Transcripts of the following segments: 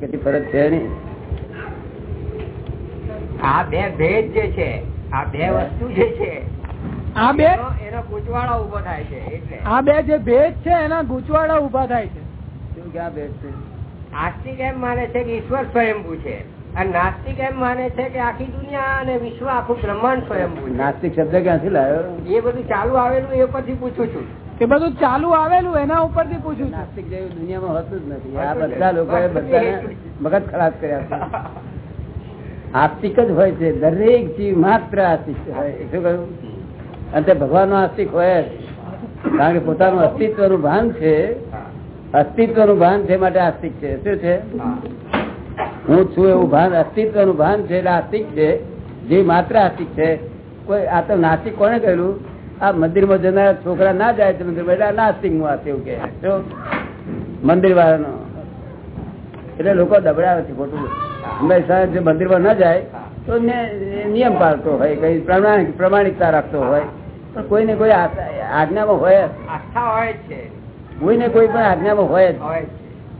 કેટલી ફરક છે નહીં. આ બે ભેદ જે છે આ બે વસ્તુ જે છે આ બે? એનો- એનો ઊભો થાય છે એટલે. આ બે જે ભેદ છે એના ગૂંચવાડા ઊભા થાય છે. શું ક્યાં ભેદ છે? આસ્તિક એમ માને છે કે ઈશ્વર સ્વયંભૂ છે. અને નાસ્તિક એમ માને છે કે આખી દુનિયા અને વિશ્વ આખું બ્રહ્માંડ સ્વયંભૂ નાસ્તિક શબ્દ ક્યાંથી લાવ્યો? એ બધું ચાલુ આવેલું એ પરથી પૂછું છું. એ બધું ચાલુ આવેલું એના ઉપરથી પૂછું છું. નાસ્તિક જેવું દુનિયામાં હોતું જ નથી. આ બધા લોકો બધાને મગજ ખરાબ કર્યા છે. આસ્તિક જ હોય છે. દરેક જીવ માત્ર આસ્તિક હોય શું કહ્યું અને તે ભગવાન આસ્તિક હોય કારણ કે પોતાનું અસ્તિત્વનું ભાન છે. અસ્તિત્વનું ભાન છે માટે આસ્તિક છે. શું છે? હું છું એવું ભાન અસ્તિત્વનું ભાન છે એટલે આસ્તિક છે. જે માત્ર આસ્તિક છે. કોઈ આ તો નાસ્તિક કોને કહેલું આ મંદિરમાં જનાર છોકરા ના જાય છે મંદિર એટલે નાસ્તિક એવું કે મંદિર વાળાનો. એટલે લોકો દબડાવે છે ખોટું. હંમેશા જે મંદિરમાં ના જાય તો નિયમ પાળતો હોય કઈ પ્રમાણિક પ્રમાણિકતા રાખતો હોય. પણ કોઈને કોઈ આજ્ઞામાં હોય. આસ્થા હોય છે. કોઈને કોઈ પણ આજ્ઞામાં હોય જ.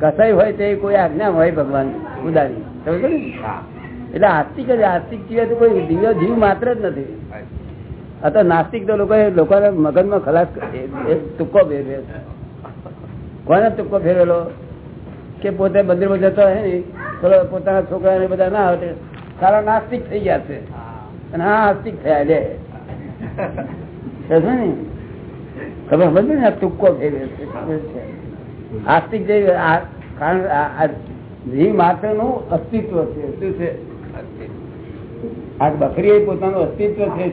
કસાઈ હોય તે કોઈ આજ્ઞા હોય ભગવાન ઉદાહરણ? એટલે આસ્તિક જ આસ્તિક સિવાય તો કોઈ દિવ્ય જીવ માત્ર જ નથી. તો નાસ્તિક તો લોકો લોકોને મગજમાં ખલાસ તુક્કો ફેરવે. કોને તુક્કો ફેરવેલો કે પોતે મંદિરમાં જતો હોય ને, થોડો પોતાના છોકરાને બધા ના આવે સારા નાસ્તિક થઈ ગયા છે. અને આ આસ્તિક થયા લે ને? ખબર સમજ ને? તુક્કો ફેરવે છે. આસ્તિક જે કારણ જીવ માત્રનું અસ્તિત્વ છે. શું છે? આ બકરી પોતાનું અસ્તિત્વ છે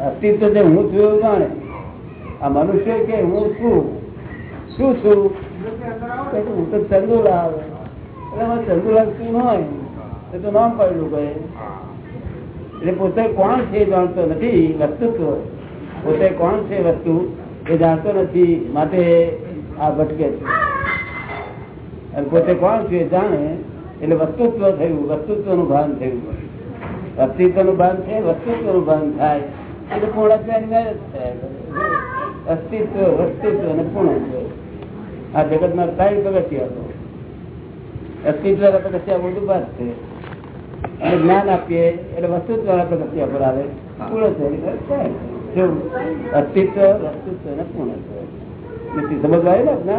અસ્તિત્વ છે હું છું એવું જાણે. આ મનુષ્ય કે હું છું? શું છું? હું તો ચંદુલાલ એટલે ચંદુલાલ શું હોય? એ તો નામ પડેલું કહે એટલે પોતે કોણ છે જાણતો નથી, વસ્તુત્વ. પોતે કોણ છે વસ્તુ એ જાણતો નથી. માટે આ ભટકે છે. અને પોતે કોણ છે જાણે, એટલે વસ્તુત્વ થયું વસ્તુત્વનું ભાન થયું. અસ્તિત્વનું ભાન છે વસ્તુત્વનું ભાન થાય. એટલે પૂર્ણત્વની અસ્તિત્વ, વસ્તુત્વ અને પૂર્ણત્વ આ જગત ના ત્રણ પગથિયા હતો. પગથિયા બધું બાદ છે. અને જ્ઞાન આપીએ, એટલે વસ્તુત્વ વાળા પગથિયા પર આવે. પૂર્ણ કેવું? અસ્તિત્વ, વસ્તુત્વ અને પૂર્ણત્વ નથી સમજ આવે ને?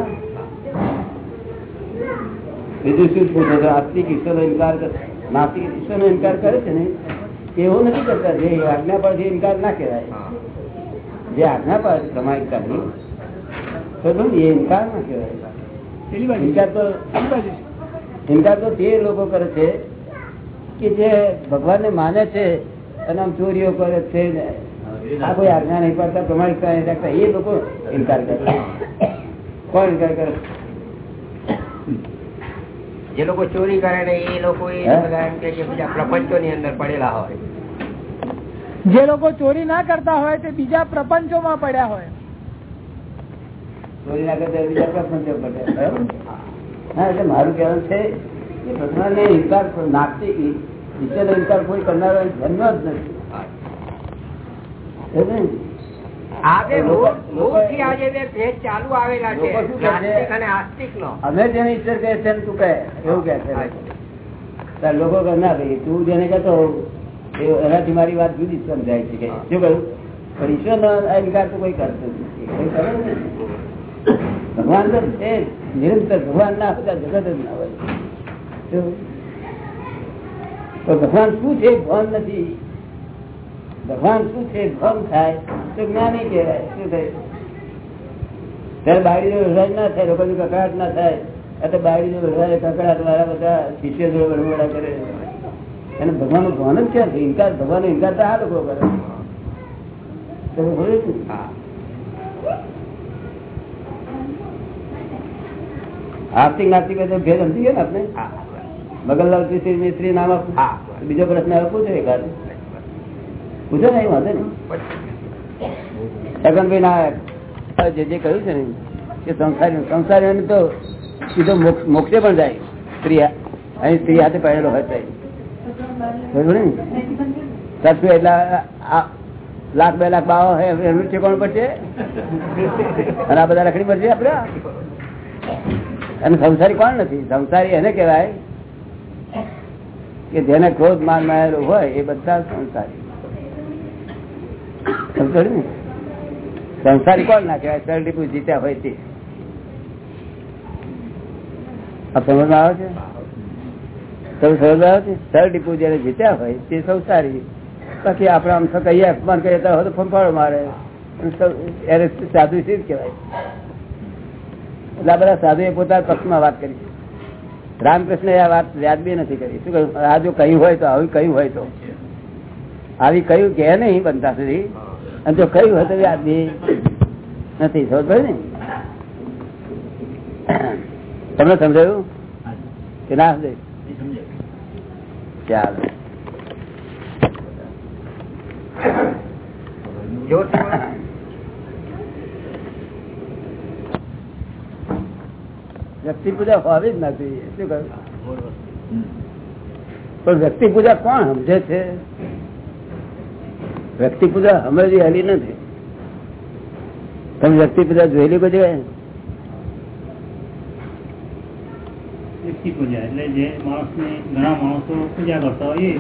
બીજું શું પૂછો છો આસ્તિક ઈશ્વરનો ઇનકાર કરે. નાસ્તિક ઈશ્વરનો ઇનકાર કરે છે ને એવું નથી કરતા. જે આજ્ઞા પરથી ઇનકાર ના કહેવાય. જે આજ્ઞા પર પ્રમાણિકતાની એ ઇનકાર ના કહેવાય. ઇનકાર તો ઇનકાર તો તે લોકો કરે છે કે જે ભગવાનને માને છે અને આમ ચોરીઓ કરે છે આ કોઈ આજ્ઞા નહીં પાડતા પ્રમાણિકતા નહીં રાખતા એ લોકો ઇનકાર કરે કોણ ઇનકાર કરે? જે લોકો ચોરી કરે ને એ લોકો પ્રપંચો ની અંદર પડેલા હોય. જે લોકો ચોરી ના કરતા હોય તે બીજા પ્રપંચોમાં પડ્યા હોય. ચોરી ના કરતા બીજા પ્રપંચો પડ્યા બરાબર? હા એટલે મારું કહેવાનું છે કે ભગવાનને ઇનકાર નાસ્તિક ઈશ્વરનો ઇનકાર કોઈ કરનારો જન્મ જ નથી. અમે જેને ઈશ્વર કહે છે તું કહે એવું કે છે. લોકો કહે ના ભાઈ તું જેને કહેતો એનાથી મારી વાત જુદી સમજાય છે કે. શું કહ્યું? પણ ઈશ્વર નો ઇનકાર તો કોઈ કરતો ભગવાન તો છે નિરંતર ભગવાન ના હતા જગત જ ના હોય. તો ભગવાન શું છે? ભગવાન નથી. ભગવાન શું છે? ભાન થાય. તો જ્ઞાની કહેવાય. શું થાય? ત્યારે બાયડીનો વ્યવહાર ના થાય લોકોની કકડાટ ના થાય વ્યવહાર કકડાટ વાળા બધા શિષ્ય જોડે વડવડા કરે. અને ભગવાનનું ભાન જ ક્યાં છે ઇનકાર ભગવાનનો ઇનકાર તો આ લોકો કરે. ને? આર્થિક નાસ્તિક ભેદ સમજી ગયો ને આપણે. મગનલાલ ત્રિશ્રી મિસ્ત્રી નામ હા. બીજો પ્રશ્ન પૂછો એકાદ પૂછો ને વાંધો નહીં. છગનભાઈ ના જે જે કહ્યું છે ને, કે સંસારી સંસારી તો સીધો મોક્ષે પણ જાય સ્ત્રી અહીં સ્ત્રી હાથે પહેરેલો હોય ને? સાચું એટલે લાખ, બે લાખ બાવા હોય એનું ઠેકાણું પડશે? અને આ બધા રખડી પડશે આપડે અને સંસારી કોણ નથી? સંસારી એને કહેવાય કે જેને ક્રોધ માન માયેલો હોય, એ બધા સંસારી. ને સંસારી કોણ ના કહેવાય? શરડી પૂછ જીત્યા હોય તે. સમજ આવે છે? સાધુ શી કહેવાય? એટલે આ વાત કરી રામકૃષ્ણ આ વાત વ્યાજબી નથી કરી. શું કહ્યું? આ જો કહ્યું હોય તો, આવી કહ્યું હોય તો. આવી કહ્યું કે નહીં બનતા સુધી. અને જો કયું હોય તો વ્યાજબી નથી સમજ ને. તમને સમજાયું? કે ના સમજાયું? ચાલો. વ્યક્તિ પૂજા હોવી જ નથી, શું કહ્યું? પણ વ્યક્તિ પૂજા કોણ સમજે છે? વ્યક્તિ પૂજા હમણાં હલી નથી. તમે વ્યક્તિ પૂજા જોયેલી બધી વ્યક્તિ પૂજા એટલે જે માણસને ઘણા માણસો પૂજા કરતા હોય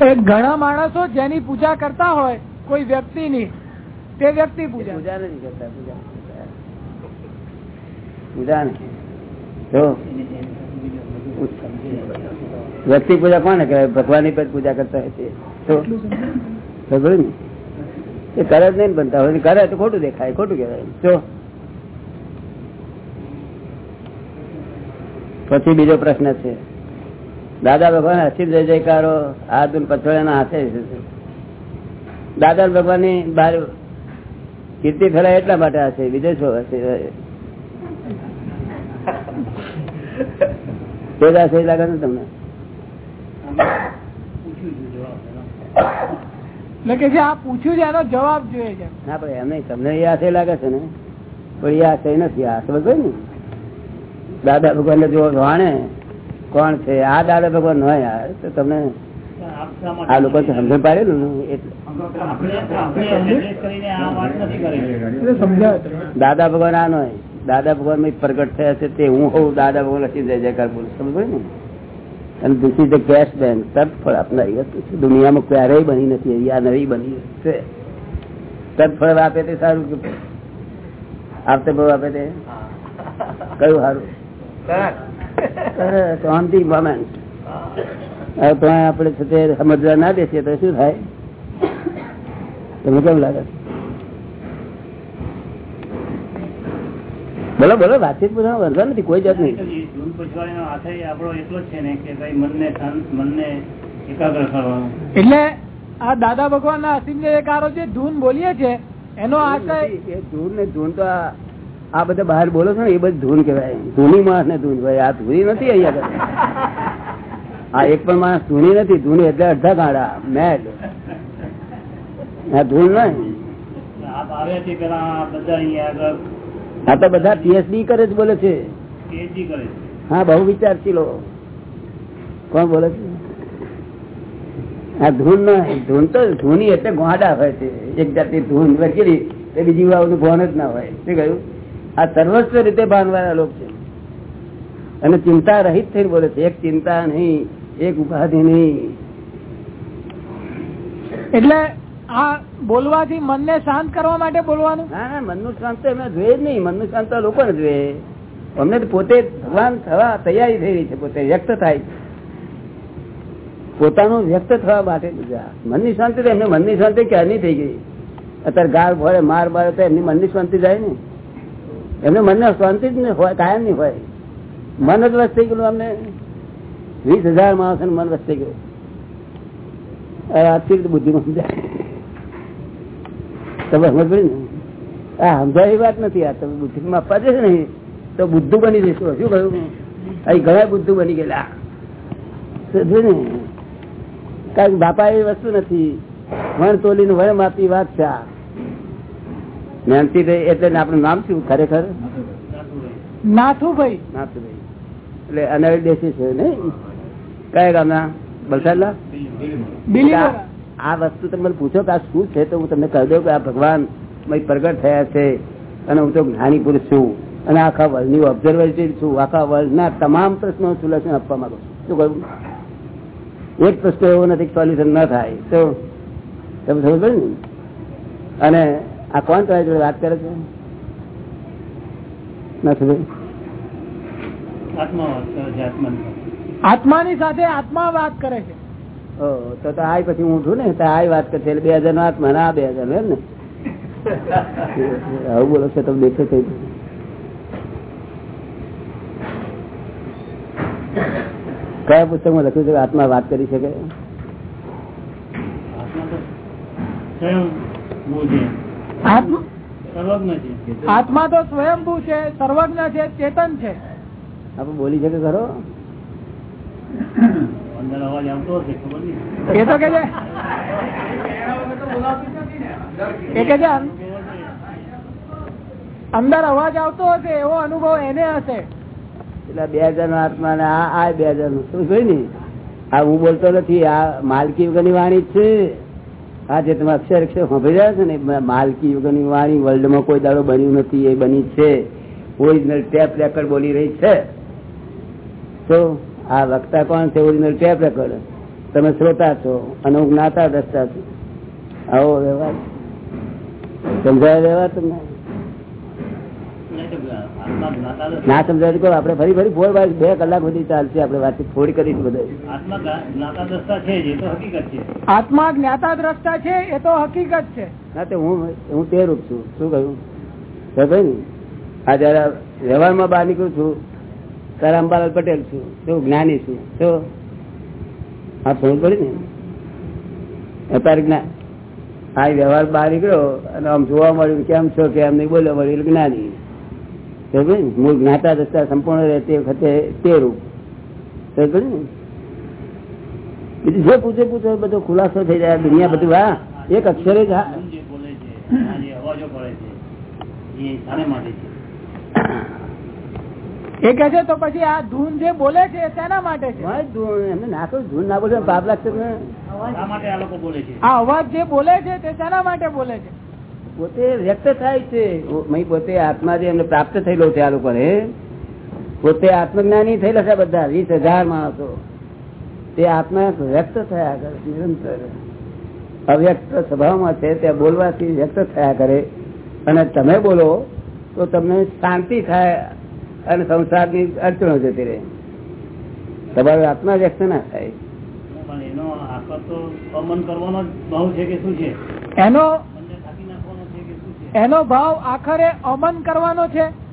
એ એ ઘણા માણસો જેની પૂજા કરતા હોય કોઈ વ્યક્તિની તે વ્યક્તિ પૂજા. પૂજા નથી કરતા પૂજા નથી. વ્યક્તિ પૂજા કોને કહેવાય? ભગવાનની પર પૂજા કરતા હોય છે ખબર ને એ કરે જ નહીં બનતા હોય. કરે તો ખોટું દેખાય, ખોટું કહેવાય જો. પછી બીજો પ્રશ્ન છે. દાદા ભગવાન અસીમ જય જયકારો, હાથ પથોળાના હાથે દાદા ભગવાનની બાર કીર્તિ ફેલાય એટલા માટે હશે બીજો શું હશે તે જ હશે લાગે ને તમને પૂછ્યું હતું જવાબ એનો. એટલે કે જે આ પૂછ્યું છે એનો જવાબ જોઈએ છે. ના પણ એમ નહીં તમને એ આશય લાગે છે ને? પણ એ આશય નથી આ સમજ ને? દાદા ભગવાન ને જો જાણે કોણ છે આ દાદા ભગવાન હોય યાર તો તમને માટે- આ લોકો સમજણ પાડેલું ને એટલે. આપણે આપણે address કરીને આ વાત નથી કરી સમજાવે દાદા ભગવાન આ નો દાદા ભગવાનમાં પ્રગટ થયા છે તે હું હોઉં દાદા ભગવાન લખી જય જયકાર બોલું. સમજ ને? અને this is the cash bank તત્ફળ આપનારી વસ્તુ છે દુનિયામાં ક્યારેય બની નથી આ નવી બની છે તત્ફળ આપે તે સારું કે આપતે બહુ આપે તે કયું સારું શાંતિ મોમેન્ટ તો આપણે છે સમજવા ના બેસીએ તો શું થાય તમને કેમ લાગે બોલો બોલો વાતચીત બધા વાંધો નથી કોઈ જાત નહીં જૂન આશય આપણો એટલો છે ને કે ભાઈ મનને મનને એકાગ્ર કરવાનું. એટલે આ દાદા ભગવાન ના અસીમ જયકારો જે ધૂન બોલીએ છે એનો આશય એ ધૂન ને ધૂન તો આ બધા બહાર બોલો છો ને એ બધું ધૂન કહેવાય. ધૂની માણસ ને ધૂન ભાઈ આ ધૂની નથી અહીંયા. આ એક પણ માણસ ધૂની નથી. ધૂની એટલે અડધા ગાડા મેડ આ ધૂન નહીં. આપ આવ્યા છે પેલા બધા અહીંયા આગળ? આ તો બધા પીએચડી કરે જ બોલે છે. પીએચડી કરે છે. હા બહુ વિચારશીલો કોણ બોલે છે? આ ધૂન ધૂન તો ધૂની એટલે ગોડા હોય છે. એક જાતની ધૂન વગેરે એ બીજી વાવનું ભાન જ ના હોય. શું કહ્યું? આ સર્વસ્વ રીતે ભાનવાળા લોકો છે. અને ચિંતા રહિત થઈને બોલે છે. એક ચિંતા નહીં એક ઉપાધિ નહીં. એટલે આ બોલવાથી મનને શાંત કરવા માટે બોલવાનું? ના ના મનનું શાંત તો એમને જોઈએ જ નહીં. મનનું શાંત લોકોને જોઈએ. અમને પોતે ભગવાન થવા તૈયારી થઈ રહી છે, પોતે વ્યક્ત થાય પોતાનું વ્યક્ત થવા માટે મનની શાંતિ એમને મનની શાંતિ ક્યારની થઈ ગઈ? અત્યારે ગાળ ભરે માર મારે તો એમની મનની શાંતિ જાય ને? એમને મનને શાંતિ જ નહીં હોય, કાયમ નહીં હોય. મન જ વસ્તી ગયેલું અમને. વીસ હજાર માણસો મન વસ્તી ગયું. અતિરિક્ત બુદ્ધિ સમજાય તમે સમજ ને? આ સમજાય વાત નથી આ. તમે બુદ્ધિમાં પડે છે ને? તો બુદ્ધુ બની જશો શું કહ્યું? અહીં ઘણા બુદ્ધુ બની ગયેલા. કારણ બાપા એવી વસ્તુ નથી. વણ તોલીને વણ માપી વાત છે મહેનતી જ્ઞાનથી એટલે આપણું નામ શું ખરેખર? નાથુભાઈ. નાથુભાઈ. એટલે અનાળી દેશી છે ને? કયા ગામના? બલસાડલા આ વસ્તુ તમે મને પૂછો કે આ શું છે તો હું તમને કહી દઉં કે આ ભગવાન પ્રગટ થયા છે અને હું તો જ્ઞાની પુરુષ છું. અને આખા વર્લ્ડની ઓબ્ઝર્વેટરી છું આખા વર્લ્ડના તમામ પ્રશ્નો સોલ્યુશન આપવા માંગુ છું. શું કહ્યું? એક પ્રશ્ન એવો નથી સોલ્યુશન ન થાય. તો તમે સમજ ને? અને આ કોણ તમારી જોડે વાત કરે છે? આત્માની આત્માની સાથે આત્મા વાત કરે છે. તો તો આય પછી હું છું ને? તો આય વાત કરશે એટલે બે હજાર નો આત્મા ના બે હજાર એમ ને? આવું બોલો છો તમે દેખે છે કયા પુસ્તકમાં લખ્યું છે? આત્મા વાત કરી શકે? આત્મા તો સ્વયંભૂ છે સર્વજ્ઞ છે ચેતન છે. આપણે બોલી શકે ખરો? અંદર અવાજ આવતો હશે ખબર નહીં. એ તો કે છે. એ કે છે. અંદર અવાજ આવતો હશે એવો અનુભવ એને હશે. બે હજાર નો આત્મા ને આ બે હજારનું શું જોઈ ને? આ હું બોલતો નથી, આ માલકી યુગની વાણી છે. આ જે તમે અક્ષર અક્ષર સાંભળી રહ્યા છે ને માલકી યુગની વાણી વર્લ્ડમાં કોઈ દાડો બન્યું નથી, એ બની છે. ઓરિજિનલ ટેપ રેકર્ડ બોલી રહી છે. તો આ વક્તા કોણ છે? ઓરિજિનલ ટેપ રેકર્ડ તમે શ્રોતા છો અને હું જ્ઞાતા દ્રષ્ટા છું. આવો વ્યવહાર. સમજાય વ્યવહાર તમને નહીં તો આત્મા જ્ઞાતા નથી. ના સમજાય તો આપડે ફરી ફરી ફોર બાય બે કલાક સુધી ચાલશે આપણે વાતચીત થોડી કરીશું બધા આત્મા જ્ઞાતા દ્રષ્ટા છે એ તો હકીકત છે. આત્મા જ્ઞાતા દ્રષ્ટા છે એ તો હકીકત છે. ના તે હું હું તે રૂપ છું. શું કહ્યું? તો આ જયારે વ્યવહારમાં બહાર નીકળું છું ત્યારે અંબાલાલ પટેલ છું શું જ્ઞાની છું. તો આ ફોન પડી ને. અત્યારે જ્ઞાન આ વ્યવહાર બહાર નીકળ્યો અને આમ જોવા મળ્યું કેમ છો કેમ નહીં બોલવા મળ્યું એટલે જ્ઞાની? મૂળ જ્ઞાતા દસતા સંપૂર્ણ રહે તે વખતે તે રૂપ. ને બીજું જે પૂછે પૂછે બધો ખુલાસો થઈ જાય દુનિયા બધું હા એક અક્ષરે જ હા. મન જે બોલે છે આ જે અવાજો પડે છે એ શાને છે. કે છે તો પછી આ ધૂન જે બોલે છે તેના માટે છે? ભાઈ ધૂળ એમને નાખો ધૂળ ના બોલે પાપ લાગશે ને શા માટે આ છે? અવાજ જે બોલે છે તે શેના માટે બોલે છે? પોતે વ્યક્ત થાય છે. પોતે આત્મા જે એમને પ્રાપ્ત થયેલો છે આ લોકોને પોતે આત્મજ્ઞાની થયેલા છે બધા વીસ હજાર માણસો. તે આત્મા વ્યક્ત થયા કરે નિરંતર. અવ્યક્ત સ્વભાવમાં છે તે બોલવાથી વ્યક્ત થયા કરે. અને તમે બોલો તો તમને શાંતિ થાય અને સંસારની અડચણો જતી રહે. તમારો આત્મા વ્યક્ત ના થાય. પણ એનો એનો ભાવ આખરે અમન કરવાનો છે?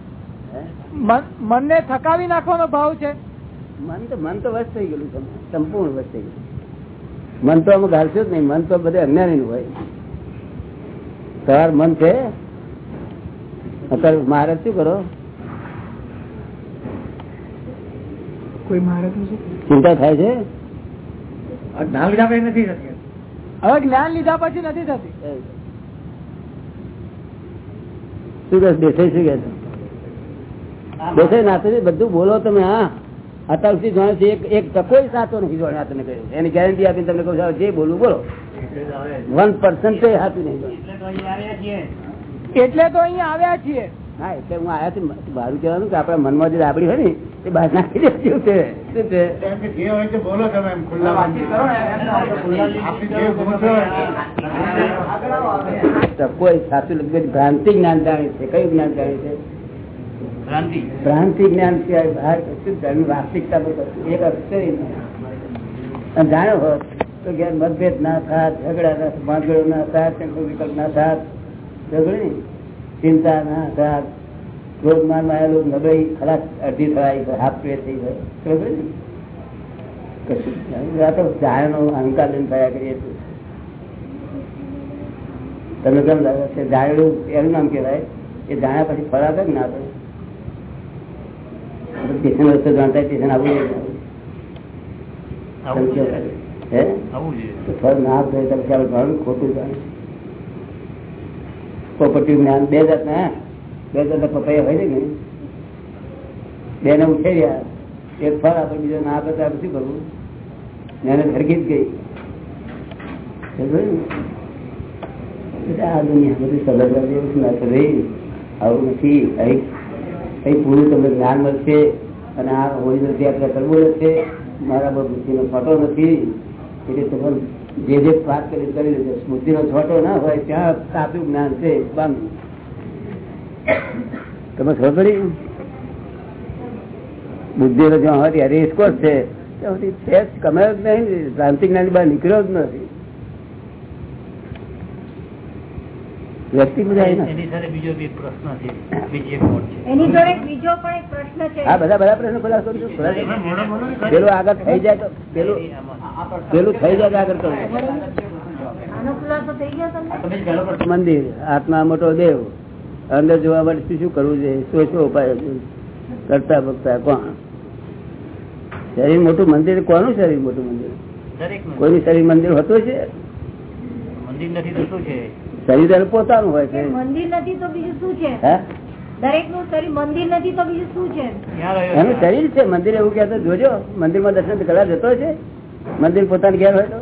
મન- મનને થકાવી નાખવાનો ભાવ છે? મન તો મન તો વસ્ત થઈ ગયેલું સંપૂર્ણ વસ્ત થઈ ગયું મન તો અમે ઘાલશું જ નહીં. મન તો બધે અજ્ઞાની નું હોય. તમાર મન છે? અત્યારે મહારાજ શું કરો? કોઈ મારે ચિંતા થાય છે? હવે જ્ઞાન લીધા પછી નથી થતી. શું કે દેસાઈ શું કે છે? દેસાઈ ના થશે બધું બોલો તમે હા. અત્યાર સુધી જાણે છે એક એક ટકો સાચો નથી જાણ્યો આ તમને કહ્યું એની ગેરંટી આપીને તમને કહું જે બોલવું બોલો. વન પર્સન્ટ સાચું નહીં એટલે તો અહીં આવ્યા છીએ. અહીંયા આવ્યા છીએ. હા એટલે હું આવ્યા છું મારું કહેવાનું કે આપણા મનમાં જે રાબડી હોય ને એ બહાર નાખી દે શું છે? શું છે તો કોઈ સાચું લગભગ ભ્રાંતિ જ્ઞાન જાણે છે. કયું જ્ઞાન જાણે છે? ભ્રાંતિ. ભ્રાંતિ જ્ઞાન સિવાય બહાર કશું જાણ્યું વાસ્તવિકતા એક અક્ષર જાણ્યો હોત તો ઘેર મતભેદ ના થાત ઝઘડા ના ભાગડો ના થાત વિકલ્પ ના થાત. ઝઘડી ચિંતા ના થાત. ક્રોધમાનમાં આવેલું નબળી ખરાબ અડધી થવાય હાફ પે થઈ જાય. બરોબર ને? કશું. આ તો અહંકાર લઈને થયા કરીએ છીએ. તમે કેમ લાગે છે? જાણેલું એનું નામ કહેવાય? એ જાણ્યા પછી ફળ આપે ના આપે? સ્ટેશન જાણતા હોય સ્ટેશન જોઈએ. આવું તમે? હે? ફળ ના આપે તો પછી ખોટું જાણે પ્રોપર્ટી જ્ઞાન બે જાતના બે જાતના પપૈયા હોય ને બે ને ઉછેર્યા એક ફળ આપે, બીજો ના આપે તો આપણે શું કરવું? એને ધરકી જ ગઈ આ દુનિયા બધી સમજવા જેવું નથી આવું નથી. અહીં પૂરું તમને જ્ઞાન મળશે અને આ ઓરિજિનલ આપણે કરવું છે મારા બુદ્ધિનો ફોટો નથી. એટલે તમે જે જે વાત કરી કરી બુદ્ધિનો છોટો ના હોય, ત્યાં સાચું જ્ઞાન છે. બંધ તમે ખબર પડી? બુદ્ધિ જો હોય ત્યારે રેસકોર્સ છે. છે જ જ નહીં ક્રાંતિ જ્ઞાની બહાર નીકળ્યો જ નથી. વ્યક્તિ બધા એના. એની સાથે બીજો પ્રશ્ન છે બીજી એક નોટ છે. એની જોડે બીજો પણ એક પ્રશ્ન છે. હા બધા બધા પ્રશ્નો ખુલાસો. પેલું આગળ થઈ જાય તો પેલું પેલું થઈ જાય તો આગળ કરવું મંદિર આત્મા મોટો દેવ. અંદર જોવા માટે શું શું કરવું છે શું શું ઉપાય કરતા ભક્તા કોણ? શરીર મોટું મંદિર કોનું શરીર મોટું મંદિર? દરેકનું કોઈનું શરીર મંદિર હતું છે મંદિર નથી તો શું છે? શરીર તારું પોતાનું હોય છે મંદિર નથી તો બીજું શું છે? દરેકનું શરીર મંદિર નથી તો બીજું શું છે? એનું શરીર છે મંદિર એવું કહેતો જોજો. મંદિરમાં દર્શન કરવા જતો છે મંદિર પોતાનું ઘેર હોય તો?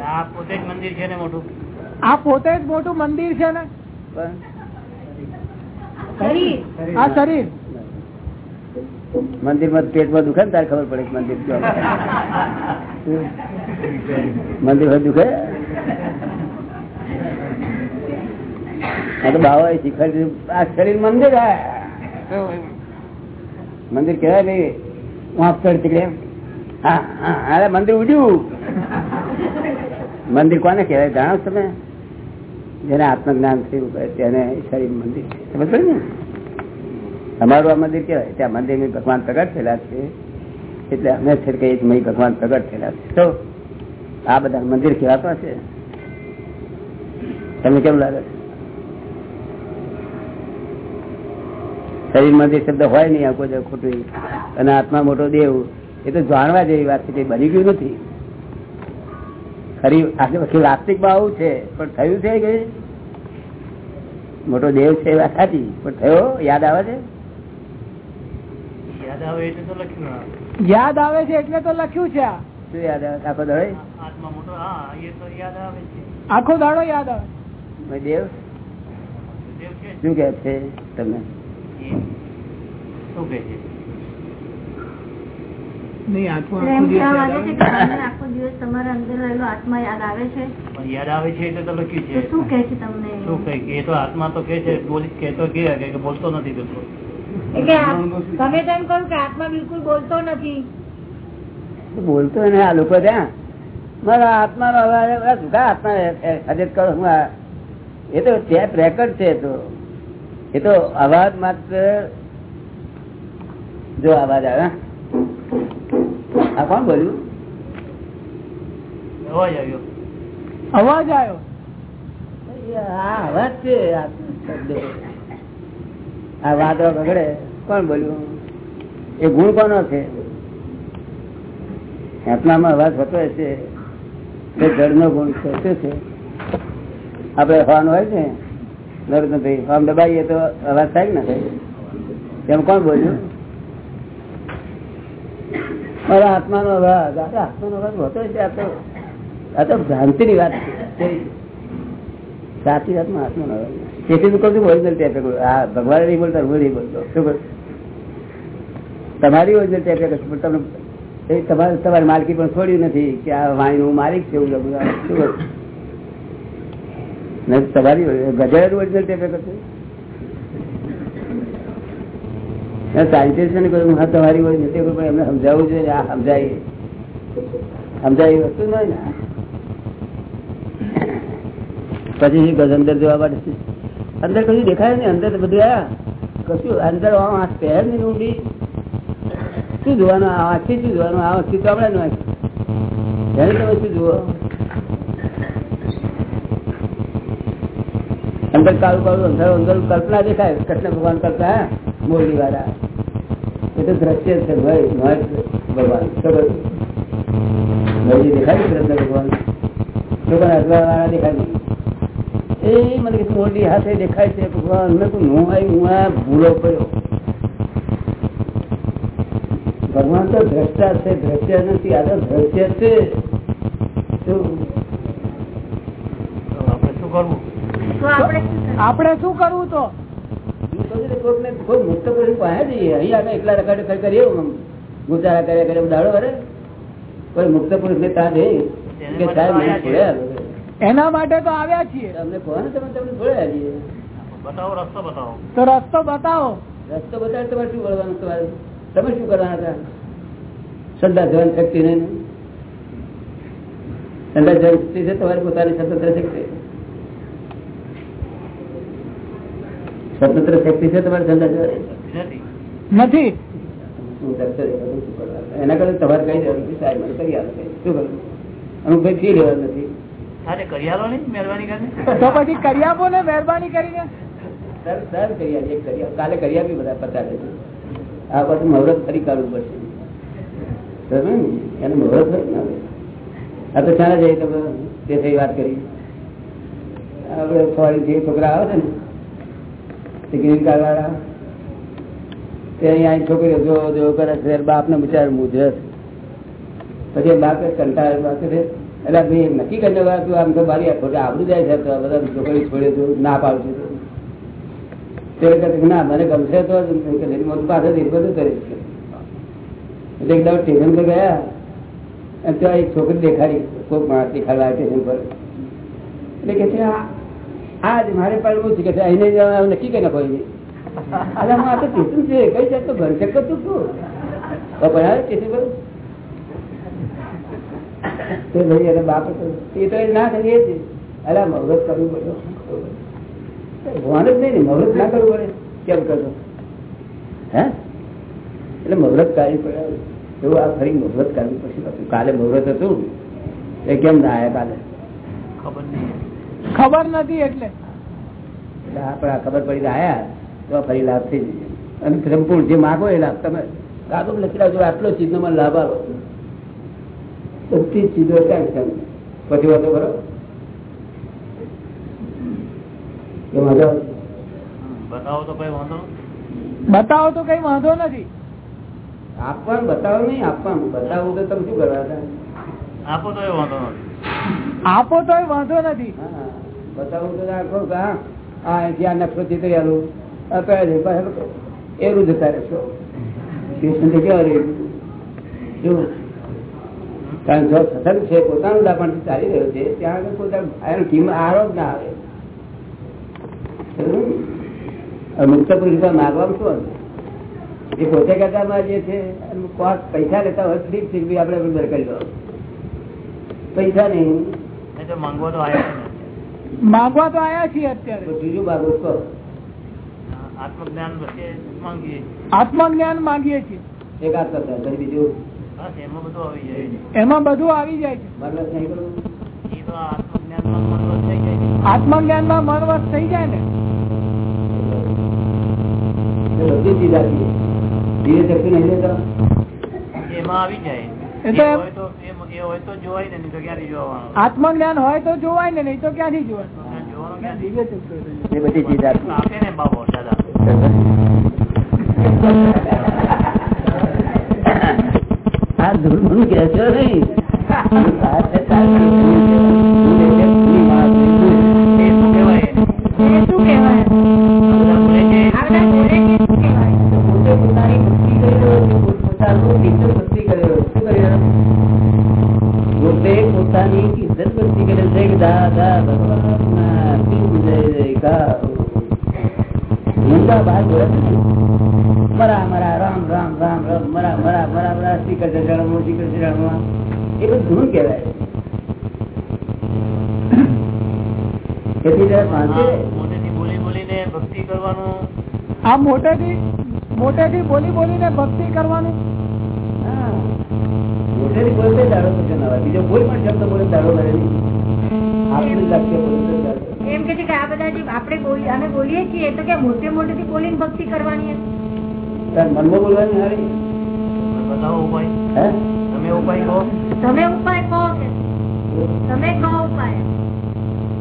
આ પોતે જ મંદિર છે ને મોટું? આ પોતે જ મોટું મંદિર છે ને? પણ આ શરીર. મંદિરમાં પેટમાં દુખે ને તારે ખબર પડે કે મંદિર. મંદિર હોય દુખે? આ તો બાવા શીખવાડી આ શરીર મંદિર મંદિર કહેવાય નહીં વાંક ચડ તીકડે હા હા અરે મંદિર ઉડ્યું. મંદિર કોને કહેવાય? જાણો તમે? જેને આત્મજ્ઞાન થયું તેને શરીર મંદિર. સમજ ને? અમારું આ મંદિર કહેવાય. ત્યાં મંદિર ભગવાન પ્રગટ થયેલા છે. એટલે અમે છે કે ભગવાન પ્રગટ થયેલા છે. તો આ બધા મંદિર કહેવાતા છે. તમને કેમ લાગે? શરીર મંદિર શબ્દ હોય નહીં, આખો કોઈ ખોટું અને આત્મા મોટો દેવ, એ તો જાણવા જેવી વાત છે તે બની ગયું નથી. ખરી વખતે વાસ્તવિકમાં આવું છે, પણ થયું છે કે મોટો દેવ છે એ વાત સાચી પણ થયો યાદ આવે છે? યાદ આવે એટલે તો લખ્યું યાદ આવે છે એટલે તો લખ્યું છે આ. શું યાદ આવે? આખો દાડો આત્મા મોટો હા એ તો યાદ આવે છે. આખો દાડો યાદ આવે. ભાઈ દેવ? દેવ શું કે છે તમે? શું કે છે? નહીં આખો દિવસ તમારા અંદર રહેલો આત્મા યાદ આવે છે? પણ યાદ આવે છે એટલે તો લખ્યું છે. શું કહે છે તમને? શું કહે કે એ તો આત્મા તો કે છે બોલી કહેતો કે કે બોલતો નથી બિલકુલ. તમે તો એમ કહ્યું કે આત્મા બિલકુલ બોલતો નથી. બોલતો ને આ લોકો ત્યાં મારા આત્માનો અવાજ આ આત્મા હજત કરો? હું એ તો ટેપ રેકર્ડ છે તો. એ તો અવાજ માત્ર જો અવાજ આવે હા. આ કોણ બોલ્યું? અવાજ આવ્યો. અવાજ આવ્યો. આ અવાજ છે આ શબ્દ. બગડે. કોણ બોલ્યું? એ ગુણ કોનો છે? આત્મામાં અવાજ થતો હશે. તે જળનો ગુણ છે. શું છે? આપડે હોવાનું હોય છે? નરેન્દ્રભાઈ આમ દબાઈએ તો અવાજ થાય ને ના થાય? એમ કોણ બોલ્યું? મારા આત્માનો અવાજ. આત્માનો અવાજ હોતો આ તો આ તો ભ્રાંતિની વાત છે. સાચી વાતમાં આત્માનો અવાજ તેથી તો કહું ઓરિજિનલ ટેપ આ ભગવાન નહીં બોલતા, હું નહીં બોલતો. શું? તમારી ઓરિજિનલ ટેપ પણ તમને તમારે તમારી માલકી પણ છોડ્યું નથી કે આ વાણી હું માલિક છે, એવું લગું શું તમારી ગધેડાનું ઓરિજિનલ ટેપ રેકોર્ડ છે સાયન્ટિસ્ટ ને કહ્યું હા તમારી હોય રેકોર્ડ, પણ એમને સમજાવવું જોઈએ આ સમજાય. સમજાય વસ્તુ ન હોય ને. પછી અંદર જોવા માટે અંદર કશું દેખાય ને અંદર બધું આ કશું અંદર આમ પહેર ને ઊંડી. શું જોવાનું? આ આખી શું જોવાનું? આ આખી તો આપણે નું એને તમે શું જુઓ? અંદર કાળું કાળું અંદર અંદર કલ્પના દેખાય. કૃષ્ણ ભગવાન કરતા મોરલી વાળા તો દ્રશ્ય છે ભાઈ ભગવાન. ખબર ભાઈ દેખાય કૃષ્ણ ભગવાન? લોકો હસવા વાળા દેખાય એ મને કે મોટી હાથે દેખાય છે ભગવાન. મેં કહું હું આવી હું આ ભૂલો પડ્યો ભગવાન તો દ્રષ્ટા છે દ્રશ્ય નથી આ તો દ્રશ્ય છે. શું? કરવું? તો આપણે શું કરીએ? આપણે શું કરવું તો? કોઈ મુક્ત પુરુષ પાસે જઈએ અહીંયા અમે એકલા રખડ રખડ કરીએ ગુજારા કર્યા કરે દાડો વરે કોઈ મુક્ત પુરુષ ને ત્યાં જઈ કે સાહેબ મને છોડ્યા એના માટે તો આવ્યા છીએ. તમને કહો ને તમે તમને છોડ્યા છીએ. બતાવો રસ્તો બતાવો. તો રસ્તો બતાવો. રસ્તો બતાવે તમારે શું કરવાનું તમારે? તમે શું કરવાના હતા? શ્રદ્ધા જવાન શક્તિ નહીં શ્રદ્ધા જવાન શક્તિ છે તમારી પોતાની સ્વતંત્ર શક્તિ સ્વતંત્ર શક્તિ છે તમારે ધંધા નથી. નથી? એના કરતા તમારે કઈ જરૂર કે સાહેબ મને કરી આપશે શું કરવું? અમુક ભાઈ ફી લેવાનું નથી. સાથે કરી આલો નહીં મહેરબાની કરીને. તો પછી કરી આપો ને મહેરબાની કરીને. સર સર કરી આપીએ કરી આપીએ. કાલે કરી આપી બધા પચાસ. આ પાછું મુહૂર્ત ફરી કાઢવું પડશે. સમજ્યો મુહૂર્ત ફરી ના. આ તો ચાલે જાય તમે તે થઈ વાત કરી. આપણે ફોરી જે છોકરા આવે છે ને ગ્રીન કાર્ડ કરે છે બાપ ને બિચાર મુજરસ પછી કંટાળે બાપ એટલે નક્કી તું આમ તો ખોટા આવડું જાય છે છોકરી છોડે તું ના પાડું છું. ના, મને ગમશે તો મોટું એ બધું કરીશ. એટલે એક દાડો સ્ટેશન પર ગયા, અને ત્યાં એક છોકરી દેખાડી કોઈક માણસ દેખાડવા સ્ટેશન પર. એટલે કે છે આ જ મારે પડવું છે કે અહીંને જ નક્કી કોઈ નહીં અરે, હું આ તો સ્ટેશન છે, કઈ જાય તો ઘર શકો તું શું ભણાવે પર તે ભાઈ, અરે બાપ. એ તો એ ના કરીએ છે અરે, આ મહૂર્ત કરવું પડ્યું ભગવાન જ નહીં ને મહૂર્ત ના કરવું પડે. કેમ કરતો હે? એટલે મુહૂર્ત કાઢવી પડે. એવું આ ફરી મુહૂર્ત કાઢવી પડશે કાલે મુહૂર્ત હતું. એ કેમ ના આવ્યા કાલે? ખબર નહીં. ખબર નથી એટલે. એટલે ખબર પડી આયા તો ફરી લાભ થઈ જશે. અને સંપૂર્ણ જે માગો એ લાભ તમે કાગળ લખી રાખજો આટલો ચીજનો મને લાભ આવો. બધી ચીજો ક્યાં છે? પછી વાતો કરો? બતાવો તો કઈ વાંધો? બતાવો તો કઈ વાંધો નથી. આપવાનું બતાવો નહીં આપવાનું. બતાવો તો તમે શું કરવા આપો તો વાંધો નથી. આપો તો વાંધો નથી. હા, પોતાનું દાપણ ચાલી રહ્યું છે, ત્યાં આગળ પોતાનું આરોપ ના આવે? મુક્ત પુરુષ પર માગવામાં શું એ પોતે કરતા જે છે પૈસા લેતા હોય ઠીક આપણે દર કરી દો. પૈસા નહીં. માંગવા તો આવ્યા. માંગવા તો આયા છીએ અત્યારે. બીજું માગો કરો આત્મજ્ઞાન માંગીએ આત્મજ્ઞાન માંગીએ છીએ. બીજું? એમાં બધું આવી જાય છે. આત્મજ્ઞાનમાં આવી માગવા મનવત થઈ જાય છે. આત્મજ્ઞાનમાં મનવશ થઈ જાય ને? બધી ચીજ આપી ધીરે શક્તિ નહીં એમાં આવી જાય એ એ હોય તો એ- એ હોય તો જોવાય ને નહીં તો ક્યાંથી જોવાનું? આત્મજ્ઞાન હોય તો જોવાય ને નહીં તો ક્યાંથી જોવાય? જોવાનું આ દુર્મન કે છો. નહીં કરવાનું આ મોટેથી મોટેથી બોલી બોલીને ભક્તિ કરવાનું. મોટેથી બોલતે દાડો તો બીજો કોઈ પણ શબ્દ બોલે દાડો કરે નહીં. લક્ષ્ય બોલે એમ કે છે કે આ બધા જે આપણે બોલી અમે બોલીએ છીએ તો કે મોટે મોટેથી બોલીને ભક્તિ કરવાની. મનમાં બોલવાની હારી. બતાવો ઉપાય હે? તમે ઉપાય કહો તમે ઉપાય કહો કે તમે કહો ઉપાય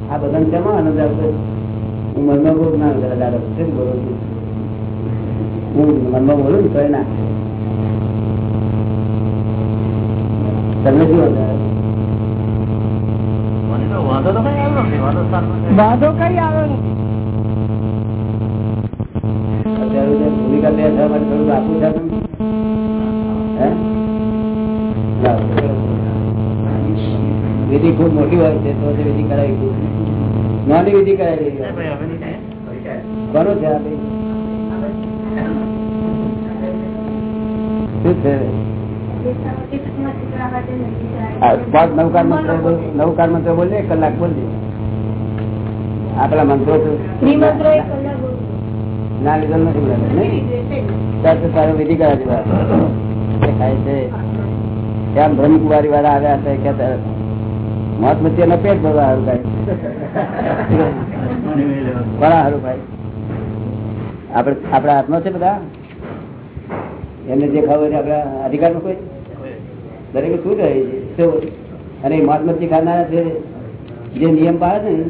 આ બધાને કેમ આનંદ આવશે? હું મનમાં બહુ ના કરે દાદા કેમ બોલું છું? હું મનમાં બોલું ને તોય ના. તમે શું તો વાંધો કઈ આવ્યો નથી ભૂમિકા લે છે અમારે થોડું આપવું છે વિધિ ખૂબ મોટી હોય છે તો વિધિ કરાવી નાની વિધિ કરાવી કોનો છે આ ભાઈ? શું છે? આ પાંચ નવકાર મંત્ર નવકાર મંત્ર બોલીએ કલાક બોલીએ? આપડા મંત્રો ના લીધો નથી તારે વિધિ કરાવી દેવા. છે. ત્યાં બ્રહ્મકુમારી વાળા આવ્યા હતા કહેતા મોત મચ્છી એના પેટ ભરવા સારું ભાઈ કોના સારું ભાઈ આપડે આપડા હાથમાં છે બધા? એમને જે ખાવું આપડા અધિકારનું કોઈ? દરેક શું કહે છે? અને મોત મચ્છી ખાનારા છે, જે નિયમ પાડે છે ને,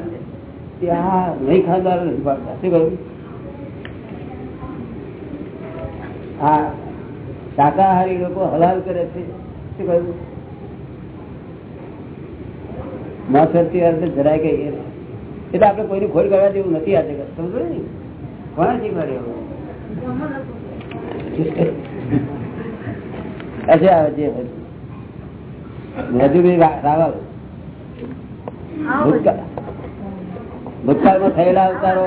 તે આ નહીં ખાનાર નથી પાડતા. શું કહ્યું? આ શાકાહારી લોકો હલાલ કરે છે. શું કહ્યું? માસરથી અર્થે જરાય કઈ એ નહીં. એટલે આપણે કોઈની ખોડ કરવા જેવું નથી આજે સમજો ને? કોને શીખવાડે ભૂતકાળમાં થયેલા અવતારો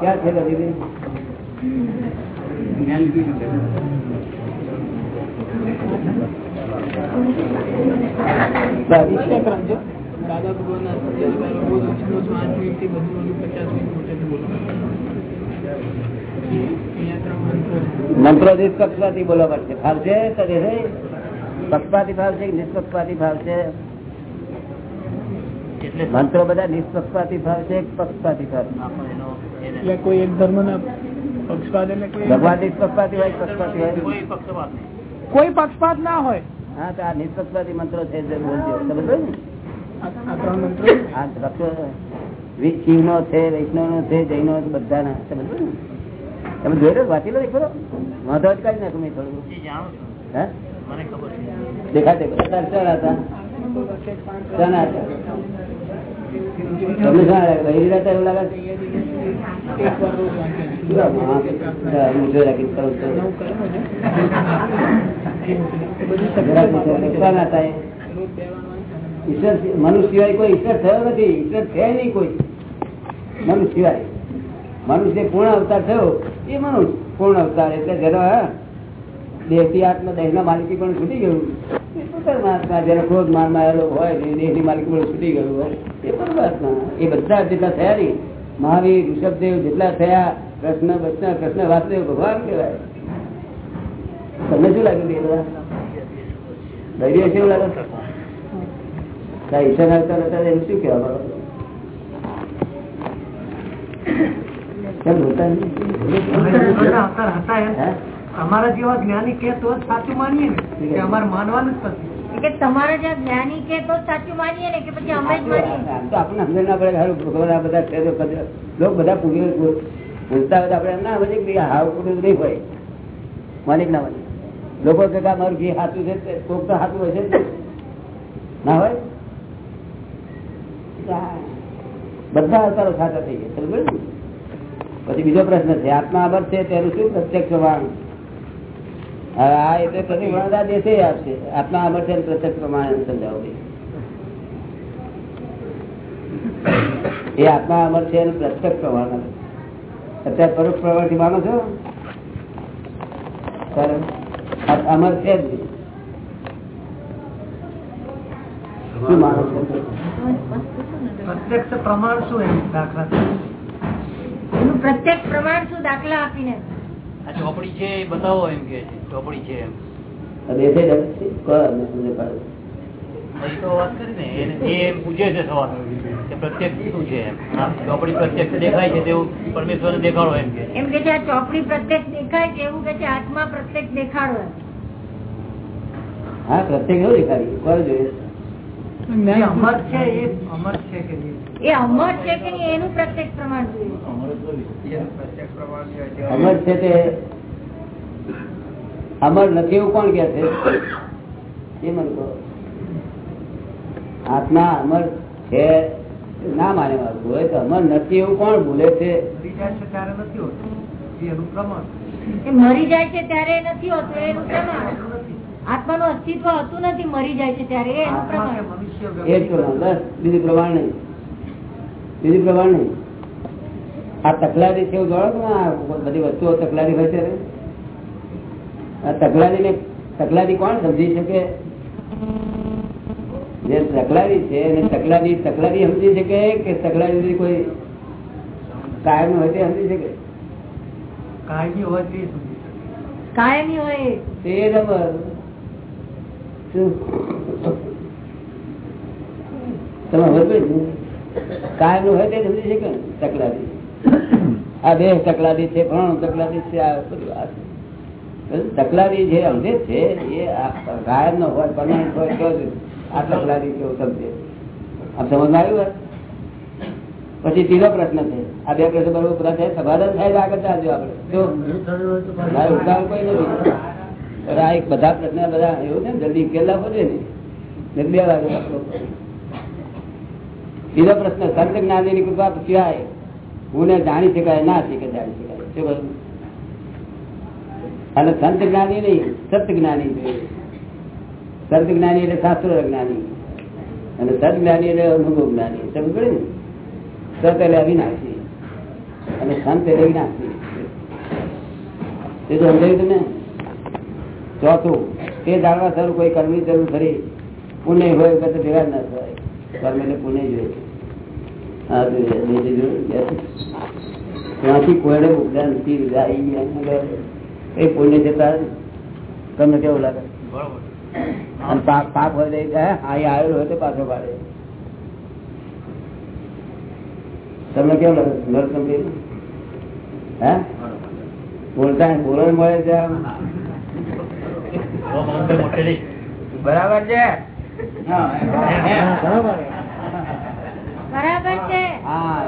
ક્યાં છે બધી દાદા ભગવાન પાંચ મિનિટથી બધું પચાસ મિનિટ બોલવા પડશે. ફાવશે કરે પક્ષપાતી ફાવશે કે નિષ્પક્ષપાતી ફાવશે? મંત્રો બધા નિષ્પક્ષપાતી ફાવશે પક્ષપાતી ફાવશે? એટલે કોઈ એક ધર્મ ના પક્ષપાત એટલે ભગવાન નિષ્પક્ષપાતી હોય પક્ષપાતી હોય? કોઈ પક્ષપાત ના હોય. હા તો આ નિષ્પક્ષપાતી મંત્રો છે જે બોલજો. સમજો ને? આ શિવ નો છે. વૈષ્ણવ નો છે જૈનો બધાના. સમજ ને? તમે જોઈ લો વાંચી લો એક ખરો વાંધો જ કાઢી નાખું મેં થોડું. હા? દેખાતે બધા હતા? તમને શું લાગે? મનુષ્ય કોઈ ઈશ્વર થયો નથી ઈશ્વર છે? નહીં કોઈ મનુષ્ય મનુષ્ય પૂર્ણ અવતાર થયો એ મનુષ્ય પૂર્ણ અવતાર એટલે જેનો દેહથી આત્મા દેહના માલિકી પણ છૂટી ગયું પોતાના જેને ક્રોધ માન માયેલો હોય દેહની માલિકી પણ છૂટી ગયું હોય એ પરમાત્મા એ બધા જેટલા થયા નહીં મહાવીર ઋષભદેવ જેટલા થયા કૃષ્ણ બચ્ચા કૃષ્ણ વાસદેવ ભગવાન કહેવાય. તમને શું લાગ્યું ધૈર્ય કેવું લાગે? કાંઈ ઈચ્છા એમ શું કહેવા માંગો? કેમ બોલતા અમારા જેવા જ્ઞાની કે તો સાચું માનીએ ને અમારે માનવાનું જ નથી. કે તમારા જ્યાં જ્ઞાની કે તો સાચું માનીએ ને કે પછી અમે જ માનીએ? તો આપણને સમજણ ના પડે હારું ભગવાન બધા છે લોકો બધા પૂરી પૂછતા હોય આપણે ના સમજીએ કે હાવ પૂરું નહીં હોય. માલિક ના માલિક લોકો કે મારું ઘી હાથું છે કોક તો હાથું હોય છે ના. હોય? બધા અવતારો સાચા થઈ ગયા. પછી બીજો પ્રશ્ન છે આત્મા આભાર છે તેનું શું પ્રત્યક્ષ હવે આ એટલે પછી દેશે આપશે. આત્મા અમર છે પ્રત્યક્ષ પ્રમાણે સમજાવો એ આત્મા અમર છે અને પ્રત્યક્ષ પ્રમાણ. અત્યારે પરોક્ષ પ્રવૃત્તિ માનો છો? અમર છે. જ શું માનો છો? પ્રત્યક્ષ પ્રમાણ શું એમ દાખલા પ્રત્યક્ષ એનું પ્રત્યેક પ્રમાણ શું દાખલા આપીને? ચોપડી છે એ બતાવો એમ કે છે ચોપડી છે એમ. હા પ્રત્યેક એવું દેખાડી અમર છે એ. અમર છે કે? એ અમર છે કે એનું પ્રત્યેક પ્રમાણ અમર છે તે અમર નથી એવું કોણ કે છે? એ મને કહો. આત્મા અમર છે ના માને મારું ભૂલે તો અમર નથી એવું કોણ ભૂલે છે? મરી જાય છે ત્યારે નથી હોતું. એનું પ્રમાણ. એ મરી જાય છે ત્યારે એ નથી હોતું એનું પ્રમાણ. આત્માનું અસ્તિત્વ હતું નથી મરી જાય છે ત્યારે એ એનું પ્રમાણ. બીજું પ્રમાણ નહીં. બીજું પ્રમાણ નહીં. આ તકલાદી છે એવું જોડો બધી વસ્તુઓ તકલાદી હોય છે આ તકલાદી ને તકલાદી કોણ સમજી શકે? જે તકલાદી છે એને તકલાદી તકલાદી સમજી શકે કે તકલાદી કોઈ કાયમ હોય તે સમજી શકે? કાયમી હોય તે કાયમી હોય. તે રબર શું? તમે હવે કાયમનું હોય તે સમજી શકે ને ચકલાદી આ દેહ ચકલાદી છે ભણ ચકલાદી છે, આ બધું આ તકલાદી જે સમજે છે, એ કાયમ નો હોય પરમાનન્ટ હોય, તો આ ચકલાદી કેવું સમજે. આપ સમજમાં આવ્યું? પછી ત્રીજો પ્રશ્ન છે. આ બે પ્રશ્ન બરોબર પૂરા થાય, સમાધાન થાય આગળ ચાલજો આપણે. ઉતાવળ કોઈ નથી. આ એક બધા પ્રશ્ન બધા એવું છે જલ્દી ઉકેલ લાવો જોઈએ ને. બે વાગે. બીજો પ્રશ્ન સંત જ્ઞાની ની કૃપા સિવાય હું જાણી શકાય, ના શીખે, જાણી શકાય. શું કહ્યું અને સંત જ્ઞાની નહીં સત જ્ઞાની સંત જ્ઞાની એટલે શાસ્ત્ર જ્ઞાની. અને સત જ્ઞાની એટલે અનુભવ જ્ઞાની. સમજ પડે ને? સત એટલે અવિનાશી. અને સંત એટલે વિનાશી. એ તો સમજાયું તમે ચોથું, તે જાણવા સારું કોઈ કર્મની જરૂર ખરી. પુણ્ય હોય વખતે ભેગા ના થાય. કર્મ એટલે પુણ્ય જોયું ત્યાંથી કોઈને એ જતા તમને કેવું લાગે? અને પાપ પાપ હોય તો એ કહે, હા એ આવેલો હોય તો પાછો પાડે. તમને કેવું લાગે? નર્સ હે? બોલતા બોલો મળે છે. બરાબર છે. બરાબર. છે. હા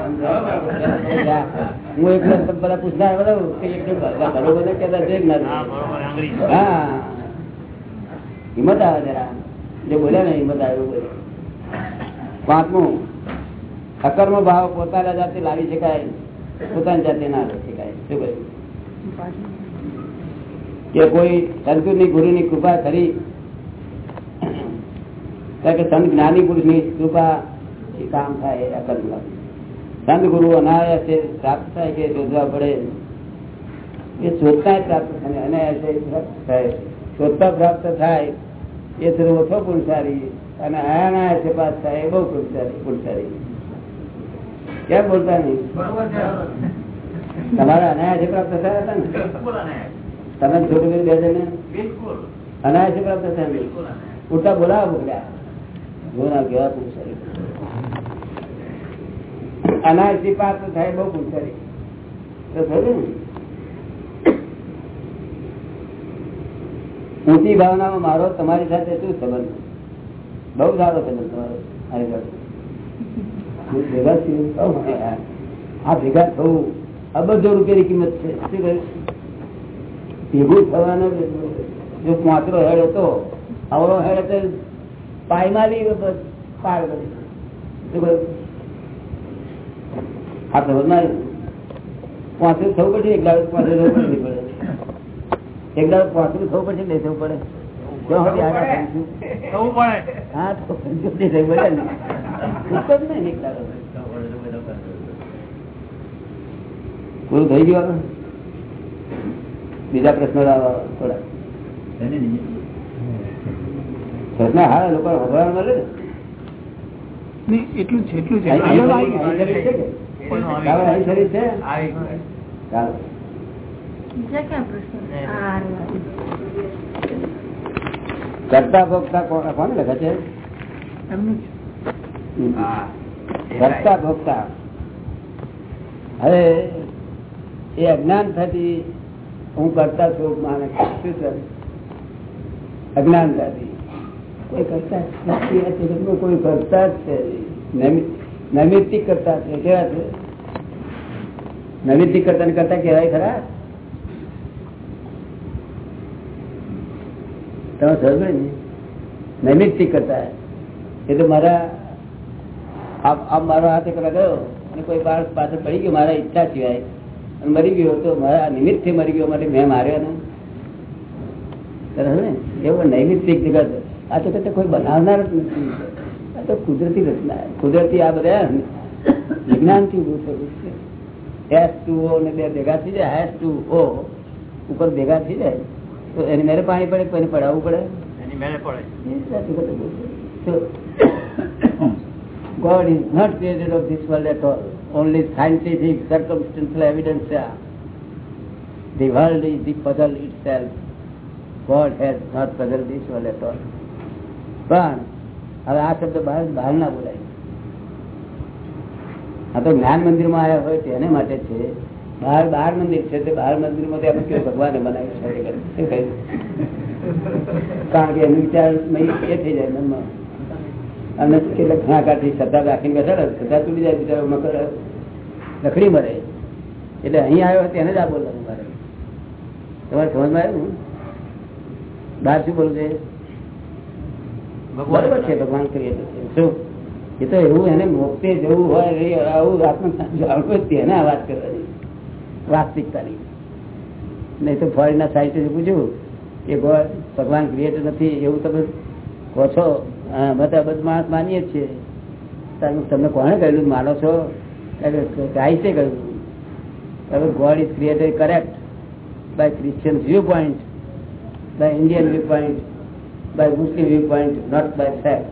હું એક બધા પૂછનાર બધા કે એક ઘણો બધો કહેતા છે કે હા નથી બરોબર હા. હિંમત આવે જરા. જે બોલ્યા ને હિંમત આવે એવું બોલે પાંચમું અકર્મ ભાવ પોતાના જાતે લાવી શકાય પોતાની જાતે ના લાવી શકાય. શું કહ્યું? કે કોઈ સંતની ગુરુની કૃપા કરી કારણ કે સંત જ્ઞાની પુરુષની કૃપા એ કામ થાય એ અકર્મ સંત ગુરુ અનાયાસે પ્રાપ્ત થાય કે શોધવા પડે એ શોધતા પ્રાપ્ત થાય અનાયાસે પ્રાપ્ત થાય. શોધતા પ્રાપ્ત થાય એ થોડો ઓછો પુરુષારી અને અનાયાસે પાસ થાય એ બહુ પુરુષારી પુરુષારી કેમ બોલતા નહીં? તમારા અનાયાસે પ્રાપ્ત થયા હતા ને? તમે છોટું કરી બે જણ? અનાયાસે પ્રાપ્ત થયા? ઉલટા બોલાવો બોલ્યા. બોલા કેવા પુરુષારી અનાયાસી પ્રાપ્ત થાય બહુ થયું ઊંચી ભાવનામાં મારો તમારી સાથે શું સંબંધ? બહુ સારો સંબંધ તમારો આ ભેગા થવું અબજો રૂપિયાની કિંમત છે. શું કહ્યું? ભેગું થવાનો જો પાંચરો હેડ હતો આવડો હેડ હતો પાયમાલી પાર કરી. શું કહ્યું? આ સમજમાં પાંચરું થવું પડશે એક દાડો પાંચરું થવું પડે. નહીં એક દાડો પાંચરું થવું પડશે નહીં થવું પડે. ને. ને બીજા પ્રશ્નો થોડા. પ્રશ્ન હા લોકો ભગવાન મળે એટલું છે એટલું છે. કરતા ભોગતા કોણ કોને લખે છે? કરતા ભોગતા. હવે એ અજ્ઞાન થતી હું કરતા છું માને શું છે? અજ્ઞાન થતી. કોઈ કરતા કોઈ કરતા જ છે નૈમિ- નૈમિત્તિક કરતા કેવા છે? નૈમિત્તિક કરતા કરતા કેવાય ખરા? તમે સમજો ને? નૈમિત્તિક કરતા. એ તો મારા મારો હાથ એકલા ગયો અને કોઈ બાળક પાછળ પડી ગયો, મારા ઈચ્છા સિવાય. અને મરી ગયો તો મારા નિમિત્તથી મરી ગયો માટે મેં માર્યો ને. સરસ ને? એવું નૈમિત્તિક જગત. આ તો કોઈ બનાવનાર જ નથી. તો કુદરતી રચના કુદરતી આ બધા વિજ્ઞાનથી ઉભું થયું છે એસ ટુ ઓ ને બે ભેગા થઈ જાય એસ ટુ ઓ ઉપર ભેગા થઈ જાય તો એની મેરે પાણી પડે કોઈને પડાવવું પડે એની God is not created of this world at all. Only scientific, circumstantial evidence are. The world is the puzzle itself. God has not puzzled this world at all. પણ હવે આ શબ્દ બહાર બહાર ના બોલાય. આ તો જ્ઞાન મંદિરમાં આવ્યા હોય તેને માટે છે. બહાર બહાર મંદિર છે તે બહાર મંદિરમાં આપણે કેવું ભગવાને બનાવ્યું કારણ કે એનું વિચાર એ થઈ જાય મનમાં. અને કેટલાક ઘણા કાઢી શ્રદ્ધા રાખીને બેઠા શ્રદ્ધા તૂટી જાય બિચારો મકર લખડી મરે. એટલે અહીં આવ્યો તેને જ આ બોલવાનું મારે. તમારે સમજમાં આવ્યું? બહાર શું બોલું છે? બરોબર છે, ભગવાન કરીએ તો. એવું એને મોક્ષે જવું હોય આવું આત્મ એને આ વાત કરવાની. વાસ્તવિકતાની નહીં. તો ફોરેનના સાહિત્ય પૂછ્યું કે ભગવાન ક્રિએટર નથી, એવું તમે કહો છો? બધા તો બધું માણસ માનીએ જ છીએ. તમને કોણે કહ્યું? માનો છો? છે કહ્યું. હવે God is created correct by Christian view point by Indian view point by Muslim view point not by fact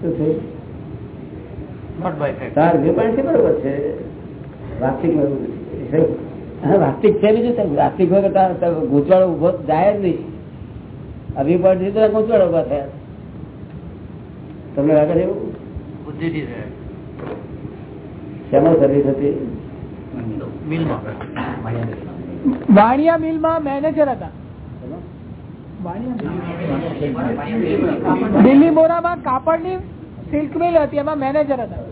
શું થયું નોટ બાય ફેક્ટ તાર વ્યૂ છે બરોબર છે? બીજું હોય ગૂંચવાડો ઊભો જાય જ નહીં. આ વ્યૂ થી તો ગૂંચવાડો ઊભા થયા. તમને લાગે એવું? શેમાં સર્વિસ હતી? મિલમાં. વાણિયા મિલમાં મેનેજર હતા. દિલ્હી મોરામાં કાપડની સિલ્ક મિલ હતી એમાં મેનેજર હતા.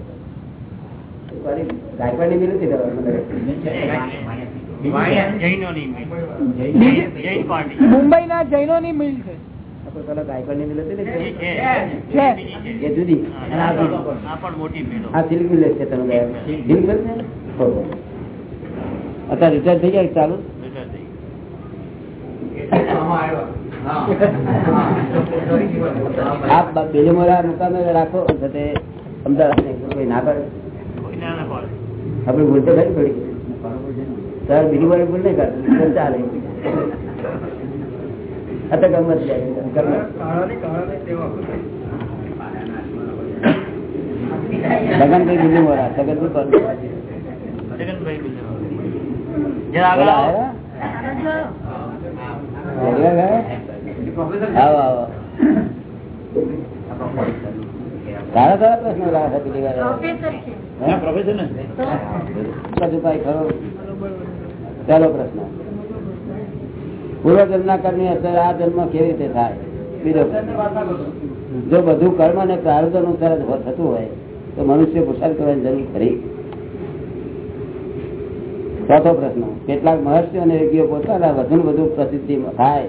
મુંબઈ ના જૈનો ની મિલ છે. અત્યારે રિટાયર થઈ ગયા. ચાલુ આપ મુકામે રાખો. તો તે અમદાવાદ કોઈ ના કરે. કોઈ ના ના પાડે આપણે ભૂલ તો ખરી પડી. સર બીજી વાર ભૂલ નહીં કરતો ચાલે. ગમત જાય લગનભાઈ બીજી મોરા જરા આગળ આવો. આવો આવો સારા સારા પ્રશ્નો. પ્રોફેસર ખરો. પહેલો પૂર્વ અસર આ જન્મ કેવી રીતે થાય? બીજો જો બધું કર્મ અને પ્રારબ્ધ અનુસાર થતું હોય તો મનુષ્ય પુરસાદ કરવાની જરૂર ખરી. ચોથો પ્રશ્ન. કેટલાક મહર્ષિ અને યોગીઓ પોતાના વધુ ને વધુ પ્રસિદ્ધિ થાય.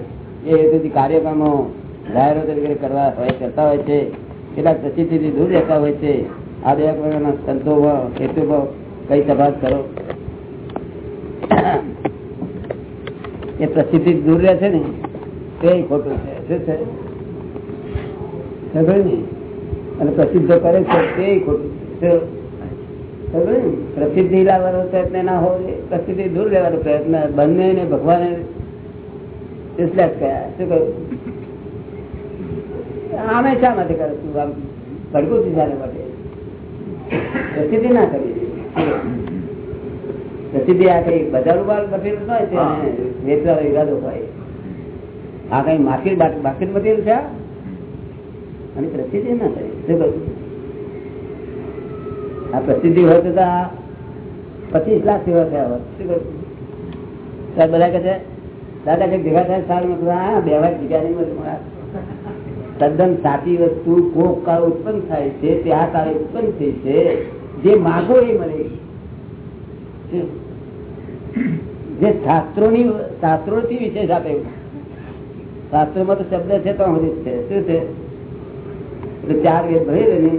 એ હેતુથી કાર્યક્રમો જાહેરો તરીકે કરવા હોય, કરતા હોય છે. કેટલાક પ્રસિદ્ધિથી દૂર રહેતા હોય છે. આ બે પ્રકારના સંતો હેતુ કઈ તપાસ કરો. એ પ્રસિદ્ધિ દૂર રહે છે ને, તે ખોટું છે. શું છે? અને પ્રસિદ્ધ કરે છે તે ખોટું છે? પ્રસિદ્ધિ લાવવાનો પ્રયત્ન ના હોય, પ્રસિદ્ધિ દૂર લેવાનો પ્રયત્ન બંને ભગવાને એટલે કયા શું કહ્યું આમે શા માટે કરે તું આમ ભડકું છું માટે. પ્રસિદ્ધિ ના કરી. પ્રસિદ્ધિ આ કઈ બજાર ઉપર મટીરિયલ હોય છે વેચવાનો ઈરાદો હોય. આ કઈ માર્કેટ માર્કેટ મટીરિયલ છે? અને પ્રસિદ્ધિ ના કરી. શું કહ્યું આ પ્રસિદ્ધિ હોય તો પચીસ લાખ સેવા થયા હોત. શું કહ્યું બધા કહે છે દાદા કઈ ભેગા થાય સારું મેં હા બે વાર ભેગા નહીં. તદ્દન સાચી વસ્તુ, કોક કાળ ઉત્પન્ન થાય છે, તે આ કાળે ઉત્પન્ન થઈ છે. જે માગો એ મળે? જે શાસ્ત્રો થી વિશેષ આપે શાસ્ત્રોમાં તો શબ્દ છે, તો જ છે. શું છે? ચાર વેદ ભરી ને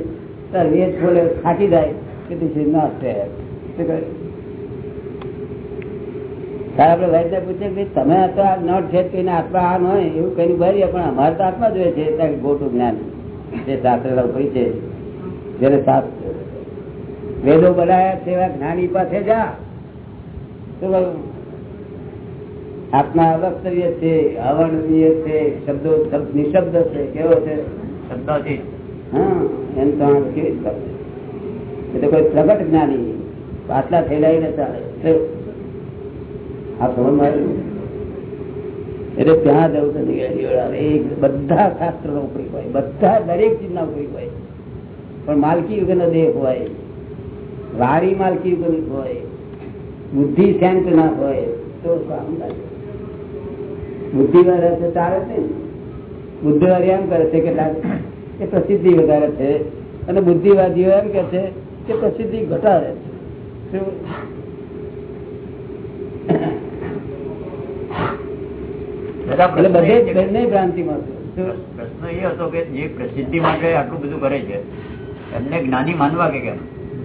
તાર વેદ ખોલે થાકી જાય, કે this is આપણે વૈદ્ય પૂછે કે તમે તો આ નોટ છે કહીને આત્મા આ ન હોય એવું કઈ ભરીએ પણ અમારે તો આત્મા જોઈએ છે ગોટું જ્ઞાન. જે શાસ્ત્ર લખી છે જેને શાસ્ત્ર. વેદો બનાયા તેવા જ્ઞાની પાસે જા. આત્મા અવક્તવ્ય છે અવર્ણનીય છે શબ્દો શબ્દ નિશબ્દ છે કેવો છે? શબ્દાથી. હા એમ તો કેવી રીતે? કરશે? કોઈ પ્રગટ જ્ઞાની પાછલા થયેલા ચાલે? એટલે ત્યાં જવું બધા શાસ્ત્ર નો ઉપયોગ હોય, બધા દરેક ચીજ ના ઉપયોગ હોય. પણ માલકી યુગ દેહ હોય, વારી માલકી યુગ હોય, બુદ્ધિ શાંત ના હોય, તો બુદ્ધિ વાળા તો ચાલે છે નહીં. બુદ્ધિ વાળી એમ કરે છે કે એ પ્રસિદ્ધિ વધારે છે. અને બુદ્ધિવાદીઓ એમ કે છે કે પ્રસિદ્ધિ ઘટાડે છે શું? એટલે બધે. શું? પ્રશ્ન એ હતો કે જે પ્રસિદ્ધિ માટે આટલું બધું કરે છે એમને જ્ઞાની માનવા કે કેમ?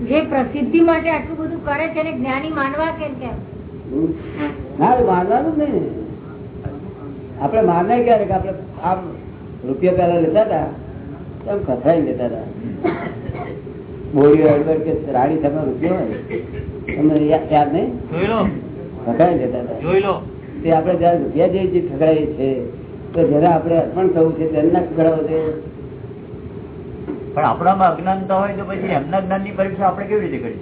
જે પ્રસિદ્ધિ માટે આટલું બધું કરે છે જ્ઞાની માનવા કેમ કેમ? ના માનવાનું જ નહીં. આપડે માનનાર ક્યારે કે આપણે આમ રૂપિયા પેલા લેતા હતા એમ કથાઈ લેતા હતા. બોરીઓ અડબડ કે રાણી તમે રૂપિયો હોય તમે યાદ નહીં? જોઈ લો. ખસાઈ લેતા હતા. જોઈ લો. તે આપણે જયારે રૂપિયા ચીજ ખગડાવી છે તો જરા આપણે અર્પણ થવું છે તેને ના ઠગડાવો છે. પણ આપણામાં અજ્ઞાનતા હોય તો પછી એમના જ્ઞાનની પરીક્ષા આપણે કેવી રીતે કરી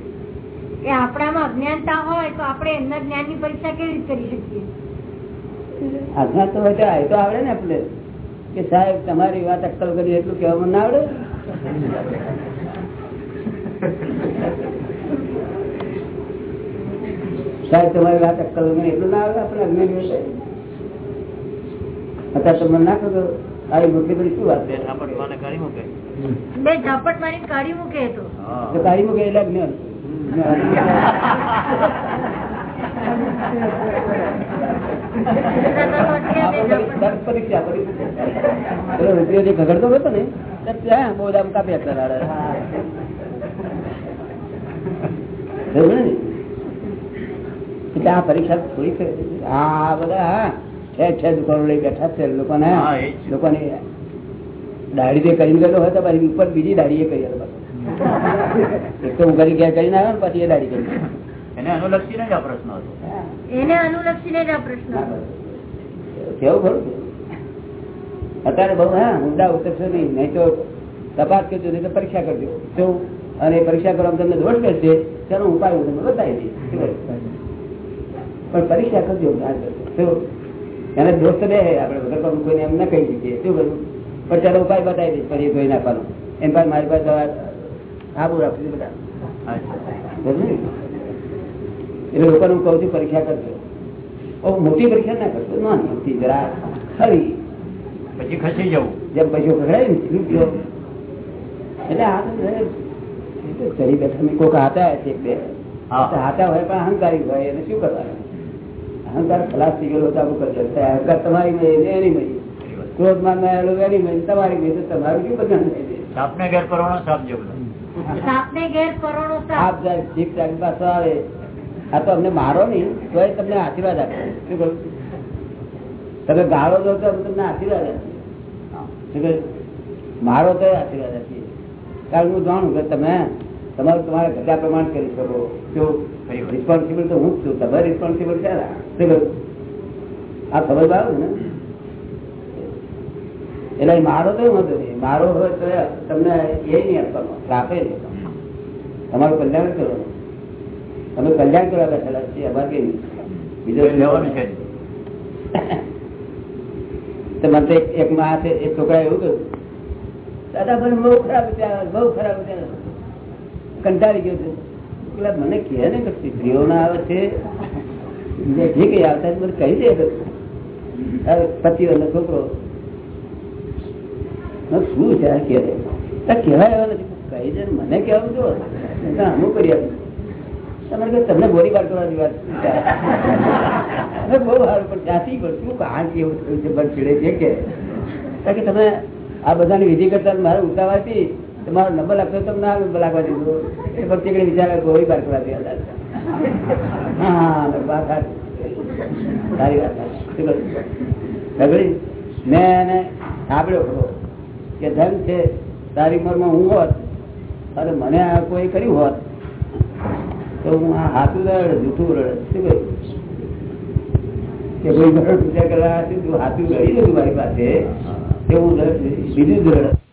કે આપણામાં અજ્ઞાનતા હોય તો આપણે એમના જ્ઞાનની પરીક્ષા કેવી રીતે કરી શકીએ? અજ્ઞાન તો હોય તો તો આવડે ને આપણે. કે સાહેબ તમારી વાત અક્કલ કરી એટલું કહેવામાં ના આવડે? સાહેબ તમારી વાત અક્કલ કરી એટલું ના આવે આપણે અગ્નિ હોય અત્યારે તમે ના કરો આવી મોટી બધી શું વાત બે થાપટ માને કરી મૂકે. બે ઝાપટ મારી કાઢી મૂકે તો. તો કાઢી મૂકે એટલે જ્ઞાન ઘગડતો હતો ને ત્યાં બહુ કાપ્યા ને? એટલે આ પરીક્ષા થોડી છે. આ બધા હા છે છે દુકાનો લઈ બેઠા છે લોકોને. લોકોની દાઢી જે કરીને ગયેલો હોય તો પછી ઉપર બીજી દાઢી એ કરી એક તો હું ઘરે ઘેર કરીને આવ્યો ને પછી એ દાઢી કરી. એને અનુલક્ષીને જ આ પ્રશ્ન હતો. એને અનુલક્ષીને જ આ પ્રશ્ન હતો. કેવું ખરું? અત્યારે બહુ હા ઊંડા ઉતરશો નહીં. નહીં તો તપાસ કરજો નહીં તો પરીક્ષા કરજો. શું? અને પરીક્ષા કરવા તમને દોષ બેસશે તેનો ઉપાય હું તમને બતાવી દઈશ? પણ પરીક્ષા કરજો ના કરજો એને દોસ્ત બે આપણે વગર પણ કોઈને એમ ના કહી શકીએ. શું કરવું પણ ચાલો ઉપાય બતાવી દઈશ પછી ધોઈ નાખવાનો. એમ પાસે મારી પાસે આબુ રાખજો બધા. એટલે લોકોને હું કહું છું પરીક્ષા કરજો. મોટી પરીક્ષા ના કરશો? ના મોટી જરા ખરી. પછી ખસી જવું. જેમ પછી ખગડાય ને એટલે આ ચડી બેઠા. કોઈક હાથા છે બે. હાથા હોય પણ અહંકારી હોય એને શું કરવાનું? અહંકાર ખલાસ થઈ ગયેલો ચાલુ કરજો અહંકાર તમારી મય એની મય ક્રોધ માન આવેલો એની મય તમારી તો તમારું શું બધા સાપને ઘેર કરવાનો સાપ જેવું સાપને ઘેર કરોડો સાપ. જાય જીભ ચાલી પાછો આવે આ તો અમને મારો નહીં તો તમને આશીર્વાદ આપે. શું કહ્યું તમે ગાળો દો તો તમને આશીર્વાદ આપીએ. શું કહ્યું? મારો તો આશીર્વાદ આપીએ. કારણ હું જાણું કે તમે તમારું તમારા બધા પ્રમાણ કરી શકો. જો રિસ્પોન્સિબલ તો હું જ છું. તમારે રિસ્પોન્સિબલ છે? આ ખબર આવે ને? એટલે મારો તો નહીં મારો હોય તો તમને એ નહીં આપવાનો રાખે તમારું કલ્યાણ કરવાનું તમે કલ્યાણ કરવા બેઠેલા છીએ અમારે કઈ બીજો લેવાનું છે. તો મને તો એક- માં એક છોકરા એવું કહ્યું દાદા મને બહુ ખરાબ બહુ ખરાબ વિચાર કંટાળી ગયો છે. મને કહે ને કે સ્ત્રીઓ ના આવે છે. જે કઈ આવતા મને કહી દે પતિ વાળો છોકરો. શું છે આ કહે કહેવાય એવા નથી. કહી દે મને કહેવું જો અમુક કરી આપું. કહે, તમને ગોળીબાર કરવાની વાત બહુ સારું પણ ત્યાંથી પણ શું કાં કેવું થયું છે? બસ કે તમે આ બધાની વિધિ કરતા મારે ઉતાવળ હતી. તમારો નંબર લખતો તો ના લાગવા દીધો એ ભક્તિ કઈ વિચાર ગોળી બાર કરવા દે હા વાત સારી વાત? સગડી મેં એને સાંભળ્યો ખરો કે ધન છે, તારી ઉંમરમાં હું હોત અને મને આ કોઈ કર્યું હોત, તો હું આ હાથું રડ, જૂઠું રડ. શું કહ્યું કે કોઈ ઘર પૂજા કરવા હાથું રડી દીધું મારી પાસે તે હું બીજું જ રડ.